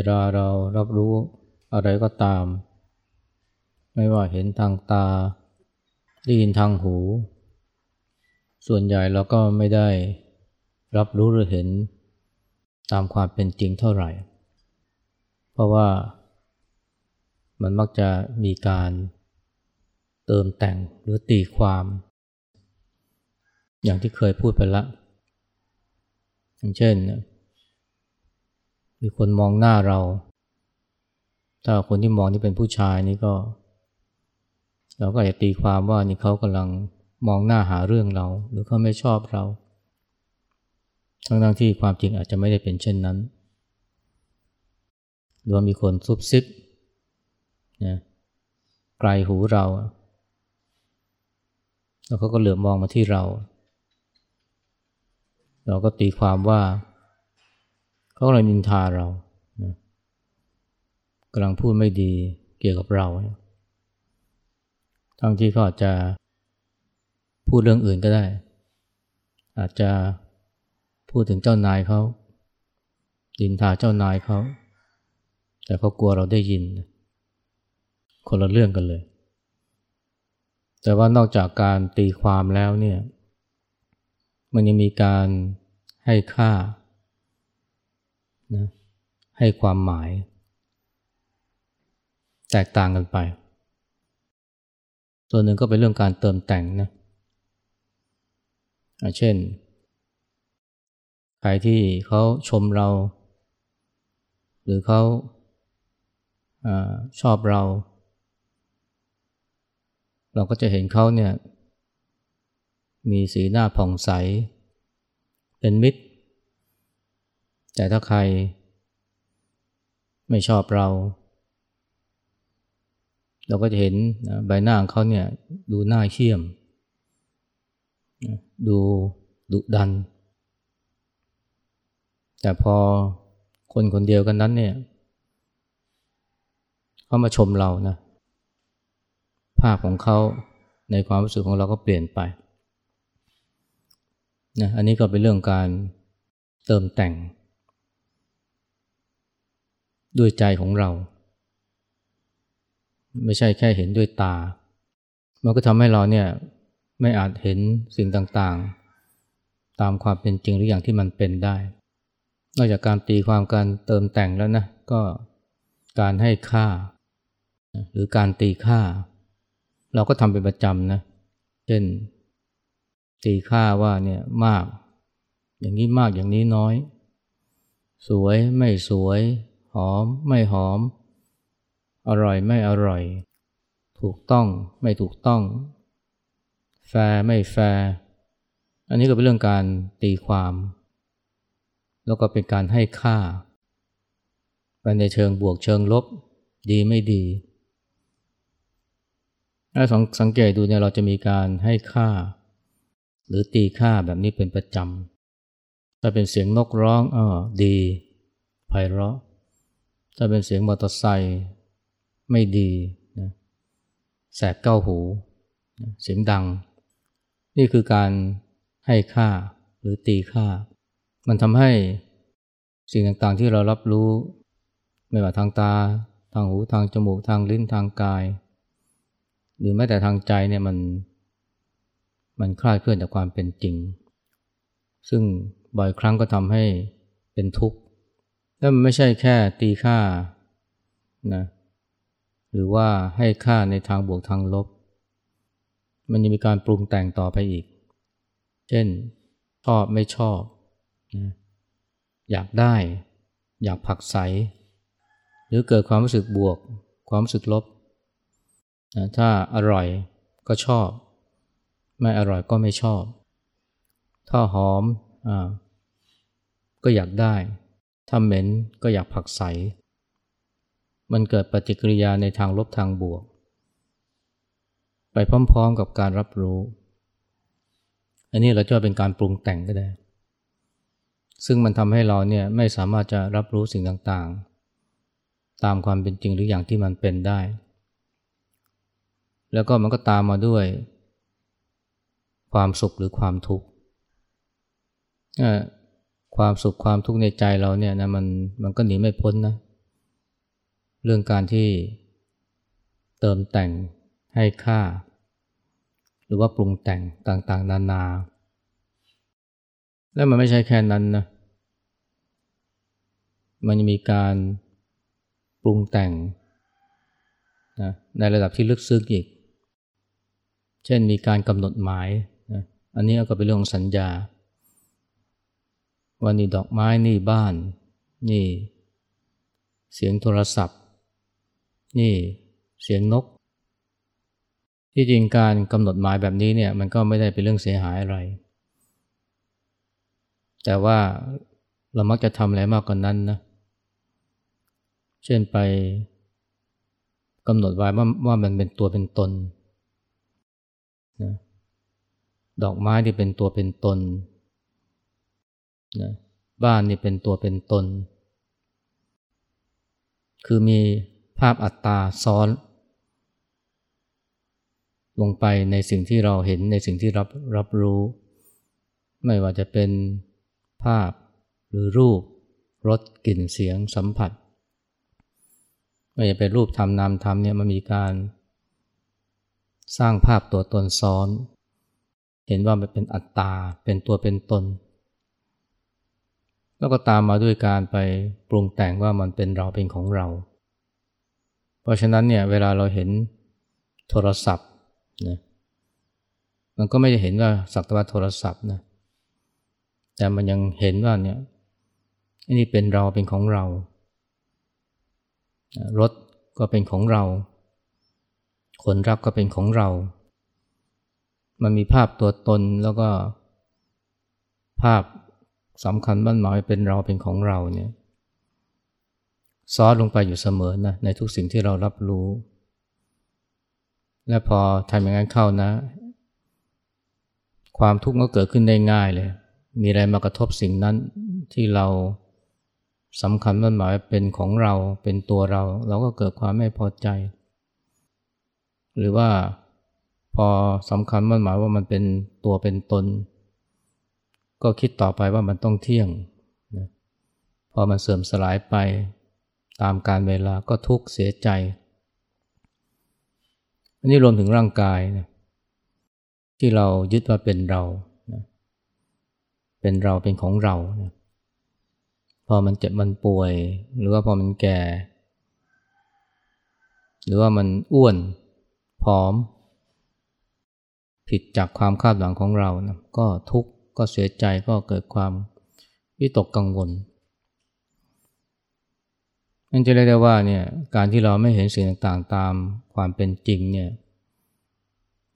เวลาเรารับรู้อะไรก็ตาม ไม่ว่าเห็นทางตา ได้ยินทางหู ส่วนใหญ่เราก็ไม่ได้รับรู้หรือเห็นตามความเป็นจริงเท่าไหร่ เพราะว่ามันมักจะมีการเติมแต่งหรือตีความ อย่างที่เคยพูดไปละอย่างเช่น มีคนมองหน้าเรา ถ้าคนที่มองนี่เป็นผู้ชายนี่ก็ เราก็อาจจะตีความว่านี่เขากำลังมองหน้าหาเรื่องเรา หรือเขาไม่ชอบเรา ทั้งๆที่ความจริงอาจจะไม่ได้เป็นเช่นนั้น หรือว่ามีคนซุบซิบนะไกลหูเรา แล้วเขาก็เหลือบมองมาที่เรา เราก็ตีความว่า เขากำลังนินทาเรานะกำลังพูดไม่ดีเกี่ยวกับเรา ทั้งที่เขาอาจจะพูดเรื่องอื่นก็ได้ อาจจะพูดถึงเจ้านายเขาดินทาเจ้านายเขา แต่เขากลัวเราได้ยิน คนละเรื่องกันเลย แต่ว่านอกจากการตีความแล้วเนี่ย มันยังมีการให้ค่า นะให้ความหมาย แตกต่างกันไป ตัวหนึ่งก็เป็นเรื่องการเติมแต่งนะเช่น ใครที่เขาชมเรา หรือเขาอชอบเรา เราก็จะเห็นเขาเนี่ยมีสีหน้าผ่องใส เป็นมิตร แต่ถ้าใครไม่ชอบเรา เราก็จะเห็นใบหน้าของเขาเนี่ยดูหน้าเขี้ยม ดูดุดัน แต่พอคนคนเดียวกันนั้นเนี่ยเขามาชมเรานะ ภาพของเขาในความรู้สึกของเราก็เปลี่ยนไปนะอันนี้ก็เป็นเรื่องการเติมแต่ง ด้วยใจของเรา ไม่ใช่แค่เห็นด้วยตา มันก็ทำให้เราเนี่ยไม่อาจเห็นสิ่งต่างๆ ตามความเป็นจริงหรืออย่างที่มันเป็นได้ นอกจากการตีความการเติมแต่งแล้วนะก็การให้ค่า หรือการตีค่า เราก็ทำเป็นประจำนะเช่น ตีค่าว่าเนี่ยมาก อย่างนี้มากอย่างนี้น้อย สวยไม่สวย หอมไม่หอม อร่อยไม่อร่อย ถูกต้องไม่ถูกต้อง แฟร์ไม่แฟร์อันนี้ก็เป็นเรื่องการตีความ แล้วก็เป็นการให้ค่าไปในเชิงบวกเชิงลบ ดีไม่ดีถ้าสังเกตดูเนี่ยเราจะมีการให้ค่า หรือตีค่าแบบนี้เป็นประจำถ้าเป็นเสียงนกร้องอ๋อดีไพเราะ ถ้าเป็นเสียงมอเตอร์ไซค์ไม่ดีนะแสบเก้าหูเสียงดัง นี่คือการให้ค่าหรือตีค่า มันทำให้สิ่งต่างๆที่เรารับรู้ ไม่ว่าทางตา ทางหูทางจมูกทางลิ้นทางกาย หรือแม้แต่ทางใจเนี่ยมัน มันคลาดเคลื่อนจากความเป็นจริง ซึ่งบ่อยครั้งก็ทำให้เป็นทุกข์ และมันไม่ใช่แค่ตีค่านะหรือว่าให้ค่าในทางบวกทางลบ มันยังมีการปรุงแต่งต่อไปอีก เช่นชอบไม่ชอบนะอยากได้ อยากผักใส หรือเกิดความรู้สึกบวก ความรู้สึกลบนะถ้าอร่อยก็ชอบ ไม่อร่อยก็ไม่ชอบ ถ้าหอมอ่าก็อยากได้ ถ้าเหม็นก็อยากผักใส มันเกิดปฏิกิริยาในทางลบทางบวก ไปพร้อมๆกับการรับรู้ อันนี้เราจะเป็นการปรุงแต่งก็ได้ ซึ่งมันทำให้เราเนี่ยไม่สามารถจะรับรู้สิ่งต่างๆ ตามความเป็นจริงหรืออย่างที่มันเป็นได้ แล้วก็มันก็ตามมาด้วย ความสุขหรือความทุกข์ ความสุขความทุกข์ในใจเราเนี่ยนะมันมันก็หนีไม่พ้นนะ เรื่องการที่เติมแต่งให้ค่า หรือว่าปรุงแต่งต่างๆ นานา และมันไม่ใช่แค่นั้นนะ มันยังมีการปรุงแต่งนะในระดับที่ลึกซึ้งอีก เช่นมีการกำหนดหมายนะอันนี้ก็เป็นเรื่องของสัญญา ว่านี่ดอกไม้นี่บ้าน นี่ เสียงโทรศัพท์ นี่เสียงนก ที่จริงการกำหนดหมายแบบนี้เนี่ยมันก็ไม่ได้เป็นเรื่องเสียหายอะไร แต่ว่าเรามักจะทำอะไรมากกว่านนั้นนะ เช่นไปกำหนดไว้ว่าว่ามันเป็นตัวเป็นตนนะดอกไม้ที่เป็นตัวเป็นตน นะบ้านนี่เป็นตัวเป็นตน คือมีภาพอัตตาซ้อน ลงไปในสิ่งที่เราเห็นในสิ่งที่รับรับรู้ ไม่ว่าจะเป็นภาพหรือรูปรสกลิ่นเสียงสัมผัส ไม่ว่าจะเป็นรูปธรรมนามธรรมเนี่ยมันมีการสร้างภาพตัวตนซ้อน เห็นว่ามันเป็นอัตตาเป็นตัวเป็นตน แล้วก็ตามมาด้วยการไปปรุงแต่งว่ามันเป็นเราเป็นของเรา เพราะฉะนั้นเนี่ยเวลาเราเห็นโทรศัพท์นะมันก็ไม่ได้เห็นว่าสักแต่ว่าโทรศัพท์นะแต่มันยังเห็นว่าเนี่ยนี่เป็นเราเป็นของเรา รถก็เป็นของเรา คนรักก็เป็นของเรา มันมีภาพตัวตนแล้วก็ภาพ สำคัญมั่นหมายเป็นเราเป็นของเราเนี่ยซอสลงไปอยู่เสมอนะในทุกสิ่งที่เรารับรู้ และพอทำอย่างนั้นเข้านะ ความทุกข์ก็เกิดขึ้นได้ง่ายเลย มีอะไรมากระทบสิ่งนั้นที่เราสำคัญมั่นหมายเป็นของเราเป็นตัวเรา เราก็เกิดความไม่พอใจ หรือว่าพอสำคัญมั่นหมายว่ามันเป็นตัวเป็นตน ก็คิดต่อไปว่ามันต้องเที่ยงนะพอมันเสื่อมสลายไปตามการเวลาก็ทุกข์เสียใจ อันนี้รวมถึงร่างกายนะที่เรายึดว่าเป็นเรานะเป็นเราเป็นของเรานะพอมันเจ็บมันป่วย หรือว่าพอมันแก่ หรือว่ามันอ้วนผอม ผิดจากความคาดหวังของเรานะก็ทุกข์ ก็เสียใจก็เกิดความวิตกกังวลนั่นจะเรียกได้ว่าเนี่ยการที่เราไม่เห็นสิ่งต่างๆตามความเป็นจริงเนี่ย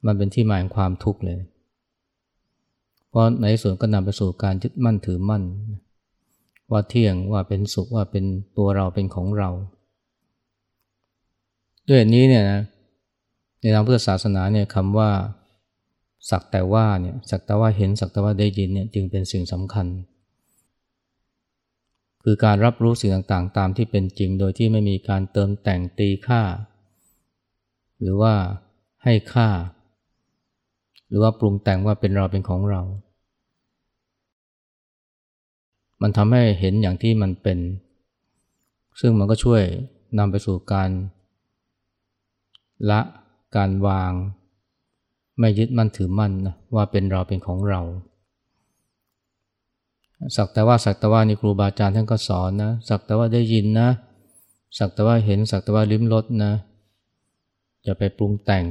มันเป็นที่มาของความทุกข์เลย เพราะในส่วนก็นำไปสู่การยึดมั่นถือมั่น ว่าเที่ยงว่าเป็นสุขว่าเป็นตัวเราเป็นของเรา ด้วยนี้เนี่ยนะในทางพุทธศาสนาเนี่ยคำว่า สักแต่ว่าเนี่ยสักแต่ว่าเห็นสักแต่ว่าได้ยินเนี่ยจึงเป็นสิ่งสำคัญ คือการรับรู้สิ่งต่างๆ ตามที่เป็นจริงโดยที่ไม่มีการเติมแต่งตีค่า หรือว่าให้ค่า หรือว่าปรุงแต่งว่าเป็นเราเป็นของเรา มันทำให้เห็นอย่างที่มันเป็น ซึ่งมันก็ช่วยนำไปสู่การละการวาง ไม่ยึดมั่นถือมั่นนะว่าเป็นเราเป็นของเรา สักแต่ว่าสักแต่ว่านี่ครูบาอาจารย์ท่านก็สอนนะ สักแต่ว่าได้ยินนะ สักแต่ว่าเห็นสักแต่ว่าลิ้มรสนะอย่าไปปรุงแต่ง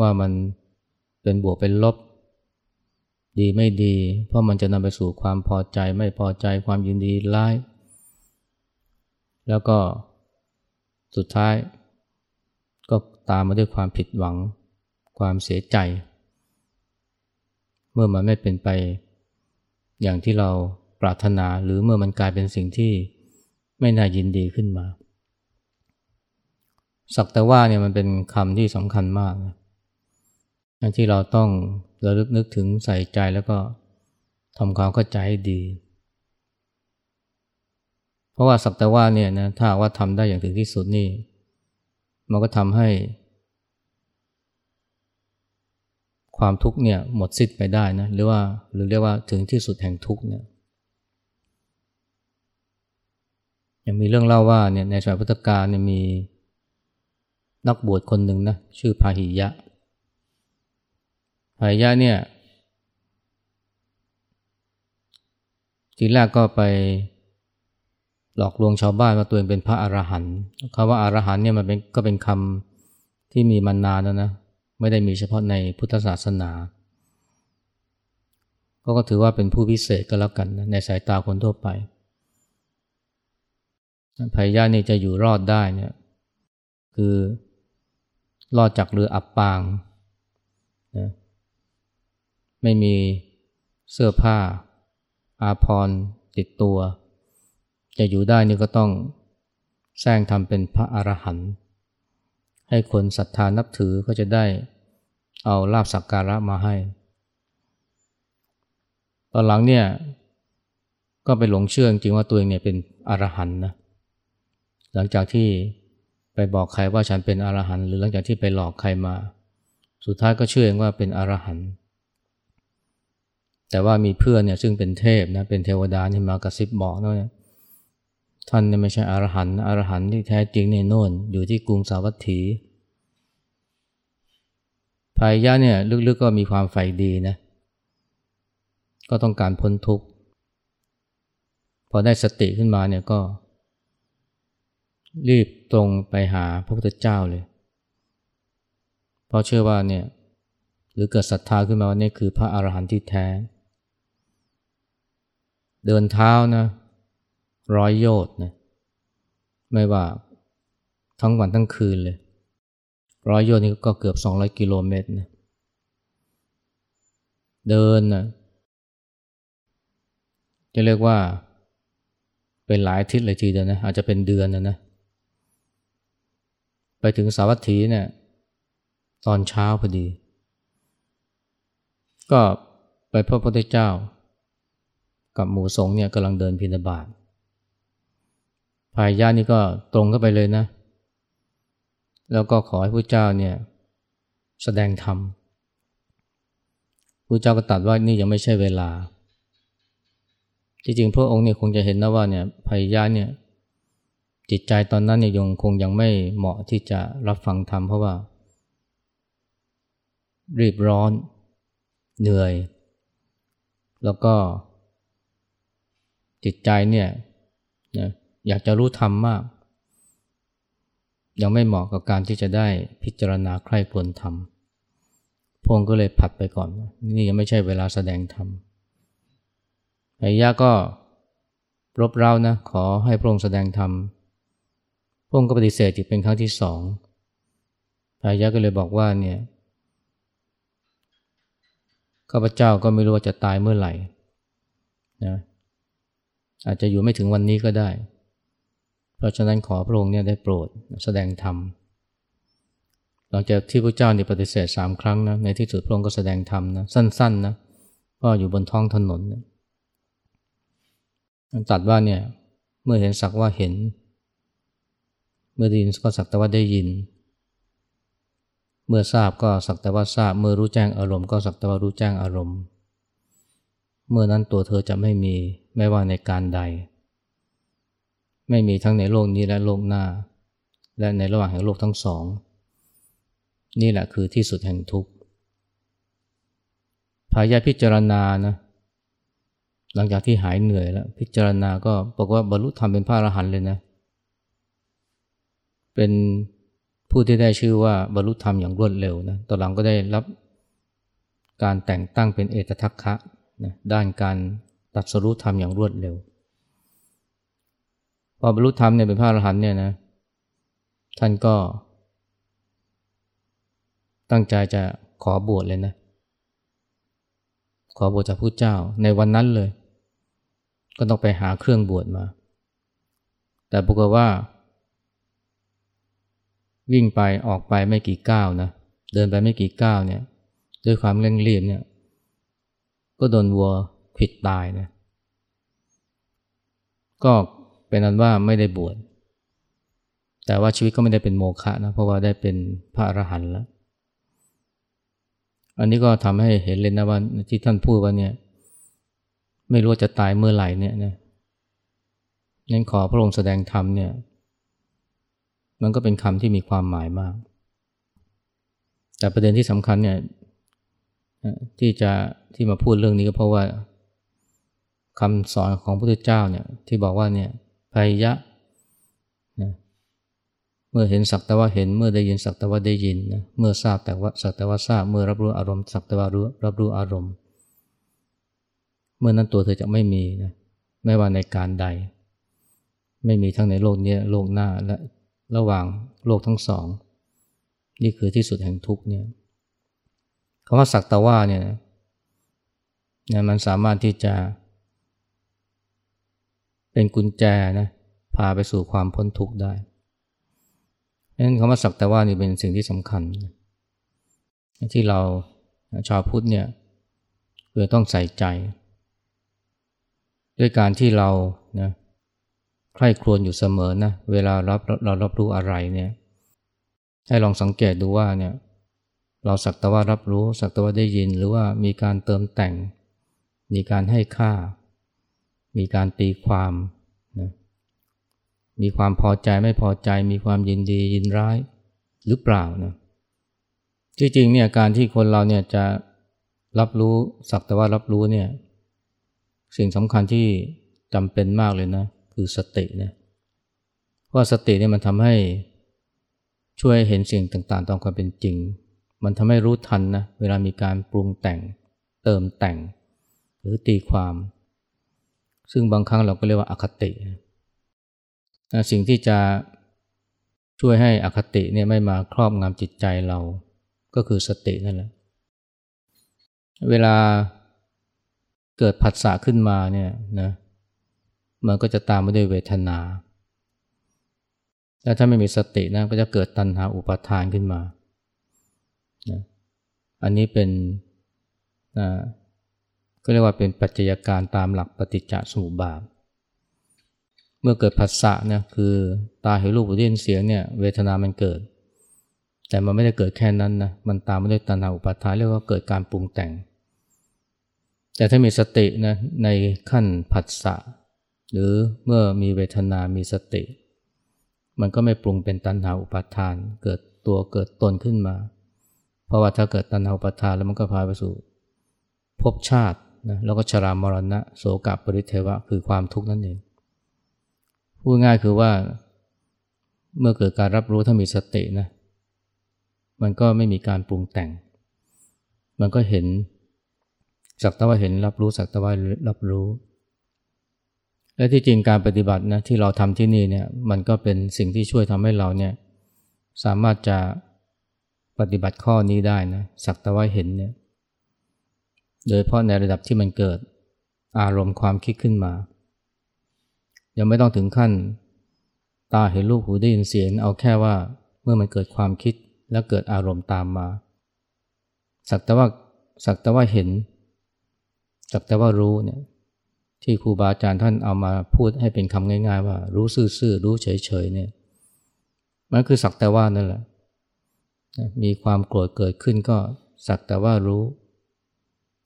ว่ามันเป็นบวกเป็นลบ ดีไม่ดี เพราะมันจะนำไปสู่ความพอใจไม่พอใจความยินดีร้าย แล้วก็สุดท้าย ตามมาด้วยความผิดหวัง ความเสียใจ เมื่อมันไม่เป็นไป อย่างที่เราปรารถนาหรือเมื่อมันกลายเป็นสิ่งที่ไม่น่ายินดีขึ้นมา สักแต่ว่าเนี่ยมันเป็นคำที่สำคัญมากนะที่เราต้องระลึกนึกถึงใส่ใจแล้วก็ทำความเข้าใจให้ดี เพราะว่าสักแต่ว่าเนี่ยนะถ้าว่าทำได้อย่างถึงที่สุดนี่ มันก็ทำให้ ความทุกข์เนี่ยหมดสิ้นไปได้นะหรือว่าหรือเรียกว่าถึงที่สุดแห่งทุกข์เนี่ยยังมีเรื่องเล่าว่าเนี่ยในสมัยพุทธกาลเนี่ยมีนักบวชคนหนึ่งนะชื่อพาหิยะพาหิยะเนี่ยทีแรกก็ไปหลอกลวงชาวบ้านว่าตัวเองเป็นพระอรหันต์คำว่าอารหันต์เนี่ยมันเป็นก็เป็นคำที่มีมานานแล้วนะ ไม่ได้มีเฉพาะในพุทธศาสนาก็ก็ถือว่าเป็นผู้พิเศษก็แล้วกันนะในสายตาคนทั่วไปภัยยานี่จะอยู่รอดได้เนี่ยคือรอดจากเรืออับปางนะไม่มีเสื้อผ้า อาพรติดตัว จะอยู่ได้นี่ก็ต้องแซงทำเป็นพระอรหันต์ ให้คนศรัทธานับถือก็จะได้เอาลาบสักการะมาให้ ตอนหลังเนี่ยก็ไปหลงเชื่อจริงว่าตัวเองเนี่ยเป็นอรหันต์นะ หลังจากที่ไปบอกใครว่าฉันเป็นอรหันต์หรือหลังจากที่ไปหลอกใครมา สุดท้ายก็เชื่อเองว่าเป็นอรหันต์แต่ว่ามีเพื่อนเนี่ยซึ่งเป็นเทพนะเป็นเทวดาที่มากระซิบบอกนะเนี่ย ท่านเนี่ยไม่ใช่อรหันต์อรหันต์ที่แท้จริงในโน่นอยู่ที่กรุงสาวัตถีภายยะเนี่ยลึกๆก็มีความใฝ่ดีนะ ก็ต้องการพ้นทุกข์ พอได้สติขึ้นมาเนี่ยก็ รีบตรงไปหาพระพุทธเจ้าเลย เพราะเชื่อว่าเนี่ยหรือเกิดศรัทธาขึ้นมาว่านี่คือพระอรหันต์ที่แท้ เดินเท้านะ ร้อยโยชนะไม่ว่าทั้งวันทั้งคืนเลยร้อยโยชน์นี่ก็เกือบสองร้อยกิโลเมตรนะเดินนะจะเรียกว่าเป็นหลายทิตย์เลยทีเดียวนะอาจจะเป็นเดือนนะนะไปถึงสาวัตถีเนี่ยตอนเช้าพอดี ก็ไปพบพระพุทธเจ้า กับหมู่สงเนี่ยกำลังเดินพินาบาต ภายญานี่ก็ตรงเข้าไปเลยนะ แล้วก็ขอให้พระเจ้าเนี่ยแสดงธรรมพระเจ้าก็ตัดว่านี่ยังไม่ใช่เวลา จริงๆพระองค์เนี่ยคงจะเห็นนะว่าเนี่ยภายญาเนี่ยจิตใจตอนนั้นเนี่ยยังคงยังไม่เหมาะที่จะรับฟังธรรมเพราะว่า รีบร้อน เหนื่อย แล้วก็จิตใจเนี่ย อยากจะรู้ธรรมมาก ยังไม่เหมาะกับการที่จะได้พิจารณาใคร่ควรธรรมพงก็เลยผัดไปก่อน นี่ยังไม่ใช่เวลาแสดงธรรมไอ้ยะก็รบเร้านะ ขอให้พระองค์แสดงธรรมพระองค์ก็ปฏิเสธอีกเป็นครั้งที่สองพายะก็เลยบอกว่าเนี่ยข้าพเจ้าก็ไม่รู้ว่าจะตายเมื่อไหร่นะอาจจะอยู่ไม่ถึงวันนี้ก็ได้ เพราะฉะนั้นขอพระองค์เนี่ยได้โปรดแสดงธรรมหลังจากที่พระเจ้าเนี่ยปฏิเสธสามครั้งนะในที่สุดพระองค์ก็แสดงธรรมนะสั้นๆนะก็อยู่บนท้องถนนนะตัดว่าเนี่ยเมื่อเห็นสักว่าเห็น เมื่อได้ยินก็สักแต่ว่าได้ยิน เมื่อทราบก็สักแต่ว่าทราบ เมื่อรู้แจ้งอารมณ์ก็สักแต่ว่ารู้แจ้งอารมณ์ เมื่อนั้นตัวเธอจะไม่มีไม่ว่าในการใด ไม่มีทั้งในโลกนี้และโลกหน้า และในระหว่างแห่งโลกทั้งสอง นี่แหละคือที่สุดแห่งทุกข์พายาพิจารณานะหลังจากที่หายเหนื่อยแล้ว พิจารณาก็บอกว่าบรรลุธรรมเป็นพระอรหันต์เลยนะ เป็นผู้ที่ได้ชื่อว่าบรรลุธรรมอย่างรวดเร็วนะต่อหลังก็ได้รับการแต่งตั้งเป็นเอตทัคคะนะด้านการตัดสรุธรรมอย่างรวดเร็ว พอบรรลุธรรมเนี่ยเป็นพระอรหันต์เนี่ยนะท่านก็ ตั้งใจจะขอบวชเลยนะ ขอบวชจากผู้เจ้าในวันนั้นเลย ก็ต้องไปหาเครื่องบวชมา แต่ปรากฏว่า วิ่งไปออกไปไม่กี่ก้าวนะเดินไปไม่กี่ก้าวเนี่ย ด้วยความเร่งรีบเนี่ย ก็โดนวัวผิดตายนะก็ เป็นนั้นว่าไม่ได้บวช แต่ว่าชีวิตก็ไม่ได้เป็นโมฆะนะ เพราะว่าได้เป็นพระอรหันต์แล้ว อันนี้ก็ทำให้เห็นเลยนะว่าที่ท่านพูดว่าเนี่ย ไม่รู้จะตายเมื่อไหร่เนี่ยนะนั้นขอพระองค์แสดงธรรมเนี่ย มันก็เป็นคำที่มีความหมายมาก แต่ประเด็นที่สำคัญเนี่ยที่จะที่มาพูดเรื่องนี้ก็เพราะว่าคำสอนของพระพุทธเจ้าเนี่ยที่บอกว่าเนี่ย พยะนะเมื่อเห็นสักแต่ว่าเห็น เมื่อได้ยินสักแต่ว่าได้ยินนะเมื่อทราบแต่ว่าสักแต่ว่าทราบ เมื่อรับรู้อารมณ์สักแต่ว่ารู้รับรู้อารมณ์ เมื่อนั้นตัวเธอจะไม่มีนะไม่ว่าในการใด ไม่มีทั้งในโลกนี้โลกหน้าและระหว่างโลกทั้งสอง นี่คือที่สุดแห่งทุกเนี่ยคำว่าสักต่ว่าเนี่ยนะมันสามารถที่จะ เป็นกุญแจนะพาไปสู่ความพ้นทุกข์ได้นั้นคำว่าสักแต่ว่านี่เป็นสิ่งที่สำคัญ ที่เราชาวพุทธเนี่ยคือต้องใส่ใจ ด้วยการที่เรานะใคร่ครวญอยู่เสมอนะเวลารับเรารับรู้อะไรเนี่ยให้ลองสังเกตดูว่าเนี่ยเราสักแต่ว่ารับรู้สักแต่ว่าได้ยินหรือว่ามีการเติมแต่ง มีการให้ค่า มีการตีความนะมีความพอใจไม่พอใจ มีความยินดียินร้ายหรือเปล่านะจริงๆเนี่ยการที่คนเราเนี่ยจะรับรู้สักแต่ว่ารับรู้เนี่ยสิ่งสำคัญที่จำเป็นมากเลยนะ คือสตินะเพราะสติเนี่ยมันทำให้ช่วยเห็นสิ่งต่างๆตามความเป็นจริง มันทำให้รู้ทันนะเวลามีการปรุงแต่งเติมแต่ง หรือตีความ ซึ่งบางครั้งเราก็เรียกว่าอาคติสิ่งที่จะช่วยให้อคติเนี่ยไม่มาครอบงำจิตใจเรา ก็คือสตินั่นแหละ เวลาเกิดผัสสะขึ้นมาเนี่ยนะมันก็จะตามมาด้วยเวทนาแล้วถ้าไม่มีสตินะก็จะเกิดตัณหาอุปาทานขึ้นมานะอันนี้เป็นนะ ก็เรียกว่าเป็นปัจจัยการตามหลักปฏิจจสมุปบาท เมื่อเกิดผัสสะเนี่ยคือตาเห็นรูปหูได้ยินเสียงเนี่ยเวทนามันเกิด แต่มันไม่ได้เกิดแค่นั้นนะมันตามมาด้วยตัณหาอุปาทานเรียกว่าเกิดการปรุงแต่ง แต่ถ้ามีสตินะในขั้นผัสสะหรือเมื่อมีเวทนามีสติ มันก็ไม่ปรุงเป็นตัณหาอุปาทาน เกิดตัวเกิดตนขึ้นมา เพราะว่าถ้าเกิดตัณหาอุปาทานแล้วมันก็พาไปสู่ภพชาติ นะแล้วก็ชรามรณะโสกปริเทวะคือความทุกข์นั่นเองพูดง่ายคือว่าเมื่อเกิดการรับรู้ถ้ามีสตินะมันก็ไม่มีการปรุงแต่ง มันก็เห็นสักต่ว่าเห็นรับรู้สักต่ว่ารับรู้ และที่จริงการปฏิบัตินะที่เราทำที่นี่เนี่ยมันก็เป็นสิ่งที่ช่วยทำให้เราเนี่ยสามารถจะปฏิบัติข้อนี้ได้นะสักต่ว่าเห็นเนี่ย โดยเพราะในระดับที่มันเกิดอารมณ์ความคิดขึ้นมา ยังไม่ต้องถึงขั้น ตาเห็นรูปหูได้ยินเสียง เอาแค่ว่าเมื่อมันเกิดความคิดแล้วเกิดอารมณ์ตามมา สักแต่ว่าสักแต่ว่าเห็น สักแต่ว่ารู้เนี่ยที่ครูบาอาจารย์ท่านเอามาพูดให้เป็นคำง่าย ๆ ว่า รู้ซื่อๆรู้เฉยๆเนี่ยมันคือสักแต่ว่านั่นแหละมีความโกรธเกิดขึ้นก็สักแต่ว่ารู้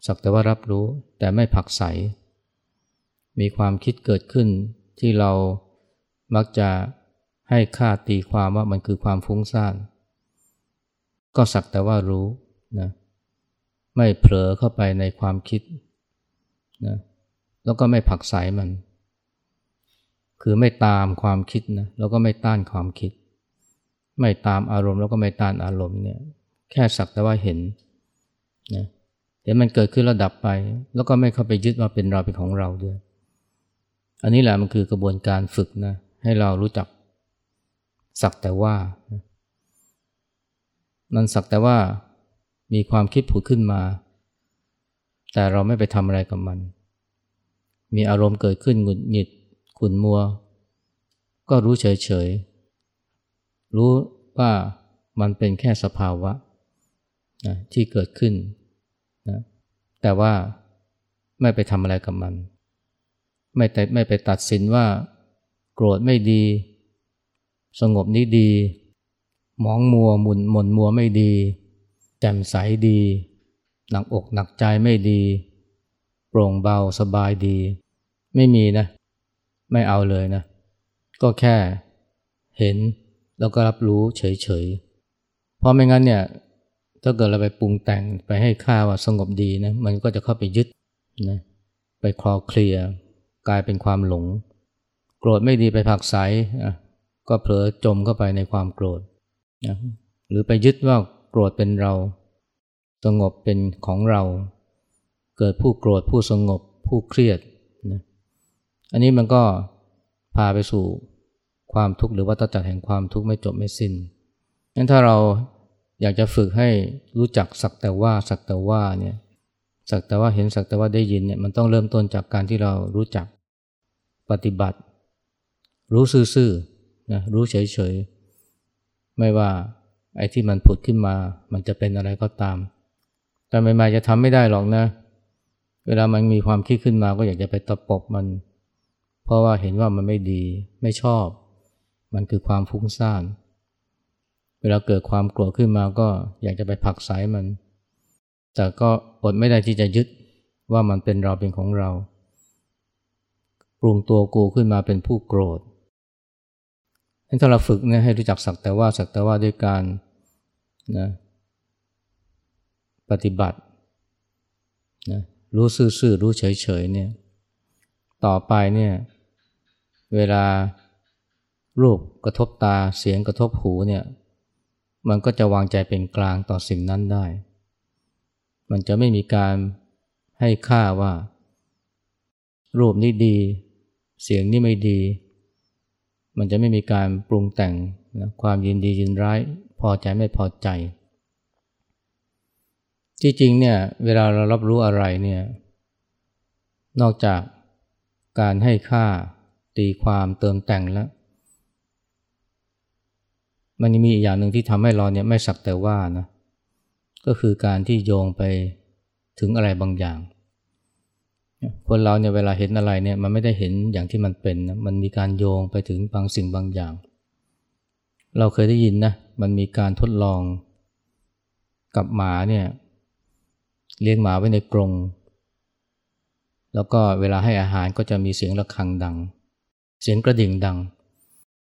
สักแต่ว่ารับรู้แต่ไม่ผักใส มีความคิดเกิดขึ้นที่เรามักจะให้ค่าตีความว่ามันคือความฟุ้งซ่าน ก็สักแต่ว่ารู้นะไม่เผลอเข้าไปในความคิดนะแล้วก็ไม่ผักใสมัน คือไม่ตามความคิดนะแล้วก็ไม่ต้านความคิด ไม่ตามอารมณ์แล้วก็ไม่ต้านอารมณ์เนี่ยแค่สักแต่ว่าเห็นนะ เห็นมันเกิดขึ้นระดับไป แล้วก็ไม่เข้าไปยึดว่าเป็นเราเป็นของเราด้วย อันนี้แหละมันคือกระบวนการฝึกนะให้เรารู้จักสักแต่ว่า มันสักแต่ว่ามีความคิดผุดขึ้นมา แต่เราไม่ไปทำอะไรกับมัน มีอารมณ์เกิดขึ้นหงุดหงิดขุนมัว ก็รู้เฉยๆ รู้ว่ามันเป็นแค่สภาวะนะที่เกิดขึ้น แต่ว่าไม่ไปทำอะไรกับมัน ไม่แต่ไม่ไปตัดสินว่า โกรธไม่ดี สงบนี้ดี มองมัวหมุนหม่นมัวไม่ดี แจ่มใสดี หนักอกหนักใจไม่ดี โปร่งเบาสบายดี ไม่มีนะ ไม่เอาเลยนะ ก็แค่เห็นแล้วก็รับรู้เฉยๆ เพราะไม่งั้นเนี่ย ถ้าเกิดเราไปปรุงแต่งไปให้ค่าว่าสงบดีนะมันก็จะเข้าไปยึดนะไปคลอเคลียกลายเป็นความหลง โกรธไม่ดีไปผักใสอะก็เผลอจมเข้าไปในความโกรธนะหรือไปยึดว่าโกรธเป็นเรา สงบเป็นของเรา เกิดผู้โกรธผู้สงบผู้เครียดนะอันนี้มันก็พาไปสู่ความทุกข์หรือว่าตัจักรแห่งความทุกข์ไม่จบไม่สิน้นงั้นถ้าเรา อยากจะฝึกให้รู้จักสักแต่ว่าสักแต่ว่าเนี่ยสักแต่ว่าเห็นสักแต่ว่าได้ยินเนี่ยมันต้องเริ่มต้นจากการที่เรารู้จักปฏิบัติ รู้ซื่อๆนะรู้เฉยๆ ไม่ว่าไอ้ที่มันผุดขึ้นมา มันจะเป็นอะไรก็ตาม แต่ใหม่ๆจะทำไม่ได้หรอกนะ เวลามันมีความคิดขึ้นมาก็อยากจะไปตะปบมัน เพราะว่าเห็นว่ามันไม่ดีไม่ชอบ มันคือความฟุ้งซ่าน เวลาเกิดความโกรธขึ้นมาก็อยากจะไปผักสายมัน แต่ก็อดไม่ได้ที่จะยึดว่ามันเป็นเราเป็นของเรา ปรุงตัวกูขึ้นมาเป็นผู้โกรธถ้าเราฝึกเนี่ยให้รู้จักสักแต่ว่าสักแต่ว่าด้วยการนะปฏิบัตินะรู้ซื่อๆรู้เฉยๆเนี่ยต่อไปเนี่ยเวลารูปกระทบตาเสียงกระทบหูเนี่ย มันก็จะวางใจเป็นกลางต่อสิ่งนั้นได้ มันจะไม่มีการให้ค่าว่า รูปนี้ดี เสียงนี้ไม่ดี มันจะไม่มีการปรุงแต่งนะความยินดียินร้าย พอใจไม่พอใจ จริงๆเนี่ยเวลาเรารับรู้อะไรเนี่ยนอกจากการให้ค่าตีความเติมแต่งแล้ว มันมีอีกอย่างหนึ่งที่ทำให้เราเนี่ยไม่สักแต่ว่านะก็คือการที่โยงไปถึงอะไรบางอย่าง คนเราเนี่ยเวลาเห็นอะไรเนี่ยมันไม่ได้เห็นอย่างที่มันเป็นนะมันมีการโยงไปถึงบางสิ่งบางอย่าง เราเคยได้ยินนะมันมีการทดลองกับหมาเนี่ยเลี้ยงหมาไว้ในกรง แล้วก็เวลาให้อาหารก็จะมีเสียงระฆังดัง เสียงกระดิ่งดัง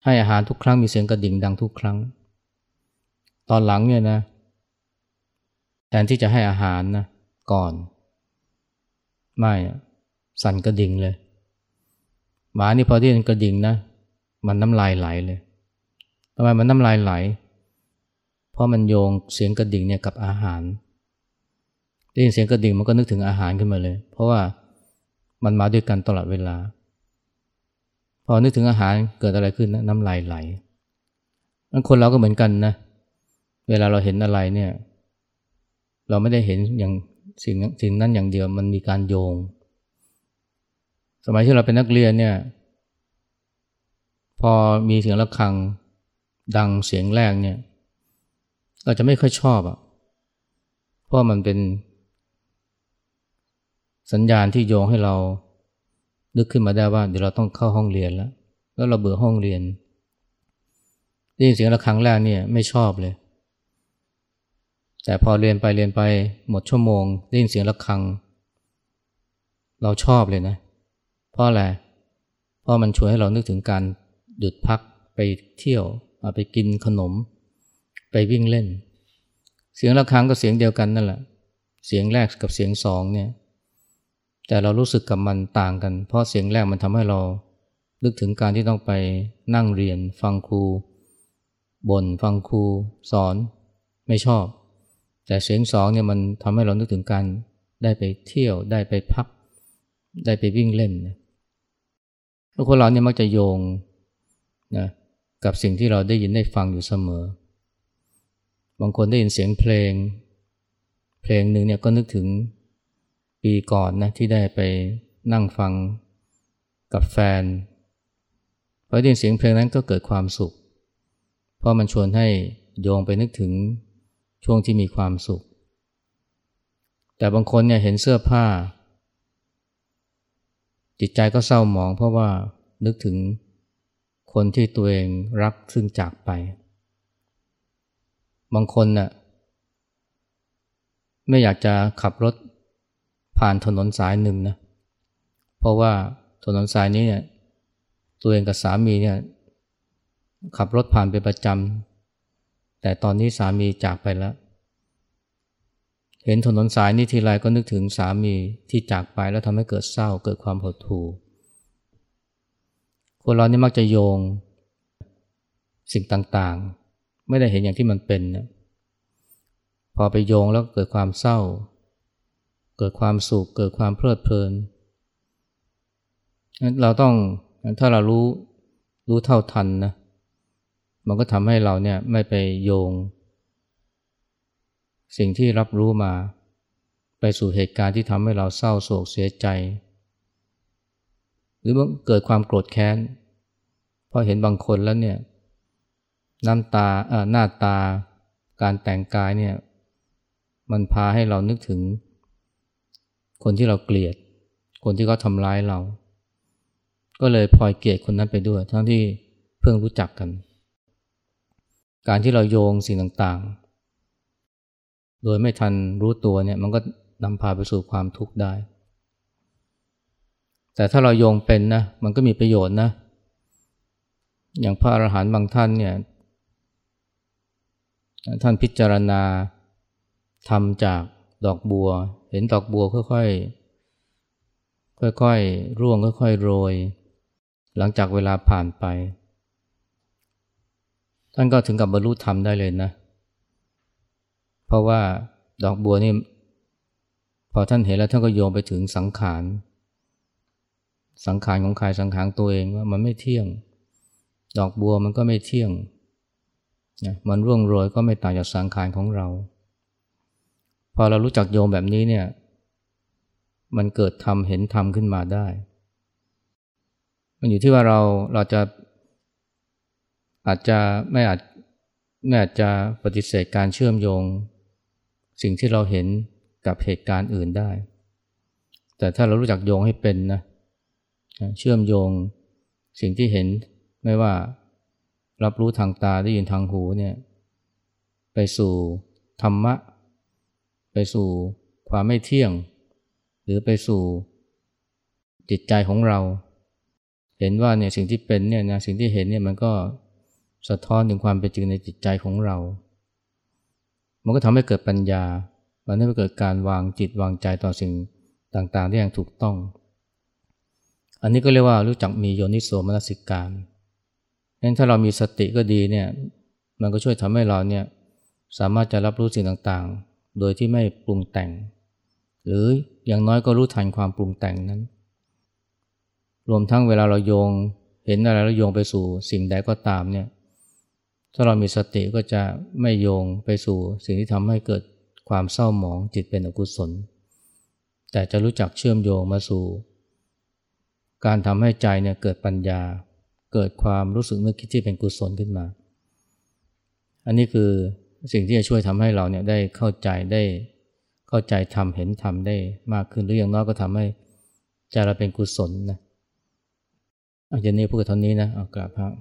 ให้อาหารทุกครั้งมีเสียงกระดิ่งดังทุกครั้ง ตอนหลังเนี่ยนะแทนที่จะให้อาหารนะก่อน ไม่สั่นกระดิ่งเลย หมานี่พอที่กระดิ่งนะ มันน้ำลายไหลเลยทำไมมันน้ำลายไหล เพราะมันโยงเสียงกระดิ่งเนี่ยกับอาหารได้ยินเสียงกระดิ่งมันก็นึกถึงอาหารขึ้นมาเลย เพราะว่ามันมาด้วยกันตลอดเวลา พอนึกถึงอาหารเกิดอะไรขึ้นนะน้ำลายไหลคนเราก็เหมือนกันนะ เวลาเราเห็นอะไรเนี่ย เราไม่ได้เห็นอย่างสิ่งสิ่งนั้นอย่างเดียวมันมีการโยง สมัยที่เราเป็นนักเรียนเนี่ย พอมีเสียงะระฆังดังเสียงแรกเนี่ย เราจะไม่ค่อยชอบอะ่ะ เพราะมันเป็นสัญญาณที่โยงให้เรา นึกขึ้นมาได้ว่าเดี๋ยวเราต้องเข้าห้องเรียนแล้ว แล้วเราเบื่อห้องเรียนได้ยินเสียงระฆังแรกเนี่ยไม่ชอบเลย แต่พอเรียนไปเรียนไปหมดชั่วโมงได้ยินเสียงระฆัง เราชอบเลยนะ เพราะอะไร เพราะมันชวนให้เรานึกถึงการหยุดพักไปเที่ยวไปกินขนม ไปวิ่งเล่น เสียงระฆังก็เสียงเดียวกันนั่นแหละ เสียงแรกกับเสียงสองเนี่ย แต่เรารู้สึกกับมันต่างกัน เพราะเสียงแรกมันทำให้เรา นึกถึงการที่ต้องไปนั่งเรียนฟังครูบน่นฟังครูสอนไม่ชอบ แต่เสียงสองเนี่ยมันทำให้เรานึกถึงการได้ไปเที่ยวได้ไปพัก ได้ไปวิ่งเล่นแล้วคนเราเนี่ยมักจะโยงนะกับสิ่งที่เราได้ยินได้ฟังอยู่เสมอ บางคนได้ยินเสียงเพลง เพลงหนึ่งเนี่ยก็นึกถึง ปีก่อนนะที่ได้ไปนั่งฟังกับแฟนพอได้ยินเสียงเพลงนั้นก็เกิดความสุข เพราะมันชวนให้โยงไปนึกถึงช่วงที่มีความสุข แต่บางคนเนี่ยเห็นเสื้อผ้า จิตใจก็เศร้าหมอง เพราะว่านึกถึงคนที่ตัวเองรักซึ่งจากไป บางคนน่ะไม่อยากจะขับรถ ผ่านถนนสายหนึ่งนะเพราะว่าถนนสายนี้เนี่ยตัวเองกับสามีเนี่ยขับรถผ่านเป็นประจำแต่ตอนนี้สามีจากไปแล้ว เห็นถนนสายนี้ทีไรก็นึกถึงสามีที่จากไปแล้วทำให้เกิดเศร้าเกิดความหดหู่คนเรานี่มักจะโยงสิ่งต่างๆ ไม่ได้เห็นอย่างที่มันเป็นนะพอไปโยงแล้วเกิดความเศร้า เกิดความสุข เกิดความเพลิดเพลิน เราต้องถ้าเรารู้รู้เท่าทันนะ มันก็ทำให้เราเนี่ยไม่ไปโยง สิ่งที่รับรู้มา ไปสู่เหตุการณ์ที่ทำให้เราเศร้าโศกเสียใจ หรือว่าเกิดความโกรธแค้นพอเห็นบางคนแล้วเนี่ยน้ำตาหน้าตาการแต่งกายเนี่ยมันพาให้เรานึกถึง คนที่เราเกลียด คนที่เขาทำร้ายเรา ก็เลยพลอยเกลียดคนนั้นไปด้วย ทั้งที่เพิ่งรู้จักกัน การที่เราโยงสิ่งต่างๆ โดยไม่ทันรู้ตัวเนี่ยมันก็นำพาไปสู่ความทุกข์ได้ แต่ถ้าเราโยงเป็นนะมันก็มีประโยชน์นะ อย่างพระอรหันต์บางท่านเนี่ยท่านพิจารณาทำจาก ดอกบัว เห็นดอกบัวค่อยๆ ค่อยๆ ร่วงค่อยๆ โรย หลังจากเวลาผ่านไป ท่านก็ถึงกับบรรลุธรรมได้เลยนะ เพราะว่าดอกบัวนี่พอท่านเห็นแล้วท่านก็โยงไปถึงสังขาร สังขารของใครสังขารตัวเองว่ามันไม่เที่ยง ดอกบัวมันก็ไม่เที่ยงนะมันร่วงโรยก็ไม่ต่างจากสังขารของเรา พอเรารู้จักโยมแบบนี้เนี่ย มันเกิดทำเห็นทำขึ้นมาได้ มันอยู่ที่ว่าเราเราจะอาจจะไม่อาจไม่อาจจะปฏิเสธการเชื่อมโยง สิ่งที่เราเห็นกับเหตุการณ์อื่นได้ แต่ถ้าเรารู้จักโยงให้เป็นนะเชื่อมโยงสิ่งที่เห็นไม่ว่ารับรู้ทางตาได้ยินทางหูเนี่ยไปสู่ธรรมะ ไปสู่ความไม่เที่ยง หรือไปสู่จิตใจของเรา เห็นว่าเนี่ยสิ่งที่เป็นเนี่ยนะสิ่งที่เห็นเนี่ยมันก็สะท้อนถึงความเป็นจริงในจิตใจของเรา มันก็ทำให้เกิดปัญญา มันทำให้เกิดการวางจิตวางใจต่อสิ่งต่างๆได้อย่างถูกต้อง อันนี้ก็เรียกว่ารู้จักมีโยนิโสมนสิการงั้นถ้าเรามีสติก็ดีเนี่ย มันก็ช่วยทำให้เราเนี่ยสามารถจะรับรู้สิ่งต่างๆ โดยที่ไม่ปรุงแต่ง หรืออย่างน้อยก็รู้ทันความปรุงแต่งนั้น รวมทั้งเวลาเราโยงเห็นอะไรแล้วโยงไปสู่สิ่งใดก็ตามเนี่ยถ้าเรามีสติก็จะไม่โยงไปสู่สิ่งที่ทำให้เกิดความเศร้าหมองจิตเป็นอกุศล แต่จะรู้จักเชื่อมโยงมาสู่ การทำให้ใจเนี่ยเกิดปัญญา เกิดความรู้สึกนึกคิดที่เป็นกุศลขึ้นมา อันนี้คือ สิ่งที่จะช่วยทำให้เราเนี่ยได้เข้าใจได้เข้าใจทำเห็นทำได้มากขึ้นหรืออย่างน้อยก็ทำให้ใจเราเป็นกุศลนะอาจารย์นี้พูดเท่านี้นะเอากราบพระ